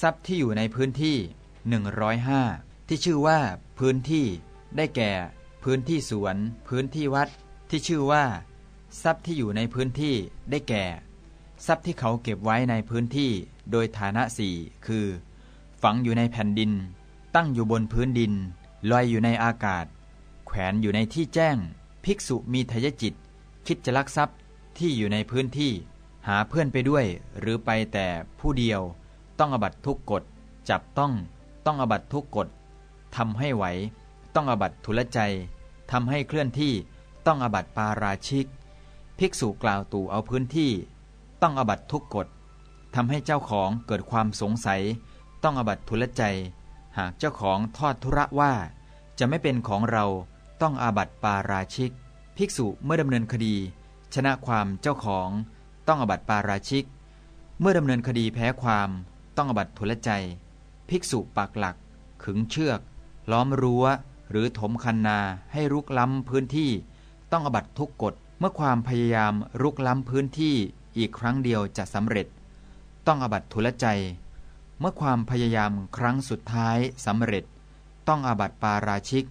ทรัพย์ที่อยู่ในพื้นที่ 105 ที่ชื่อว่าพื้นที่ ได้แก่ พื้นที่สวน พื้นที่วัด ที่ชื่อว่า ทรัพย์ที่อยู่ในพื้นที่ ได้แก่ ทรัพย์ที่เขาเก็บไว้ในพื้นที่ โดยฐานะสี่คือ ฝังอยู่ในแผ่นดิน ตั้งอยู่บนพื้นดิน ลอยอยู่ในอากาศ แขวนอยู่ในที่แจ้ง ภิกษุมีทยจิต คิดจะลักทรัพย์ที่อยู่ในพื้นที่ หาเพื่อนไปด้วย หรือไปแต่ผู้เดียว ต้องอบัตทุกกฎจับต้อง ต้องอบัตทุกกฎทำให้ไหว ต้องอบัตทุลใจทำให้เคลื่อนที่ต้องอบัตปาราชิก ภิกษุกล่าวตู่เอาพื้นที่ ต้องอบัตทุกกฎทำให้เจ้าของเกิดความสงสัย ต้องอบัตทุลใจ หากเจ้าของทอดทุระว่า จะไม่เป็นของเราต้องอาบัตปาราชิก ภิกษุเมื่อดำเนินคดี ชนะความเจ้าของ ต้องอบัตปาราชิก เมื่อดำเนินคดีแพ้ความ ต้องอบัตทุลใจ ภิกษุปักหลัก ขึงเชือก ล้อมรั้ว หรือถมคันนาให้รุกล้ำพื้นที่ ต้องอบัตทุกกฎเมื่อความพยายามรุกล้ำพื้นที่อีกครั้งเดียวจะสำเร็จ ต้องอบัตทุลใจ เมื่อความพยายามครั้งสุดท้ายสำเร็จ ต้องอบัตปาราชิก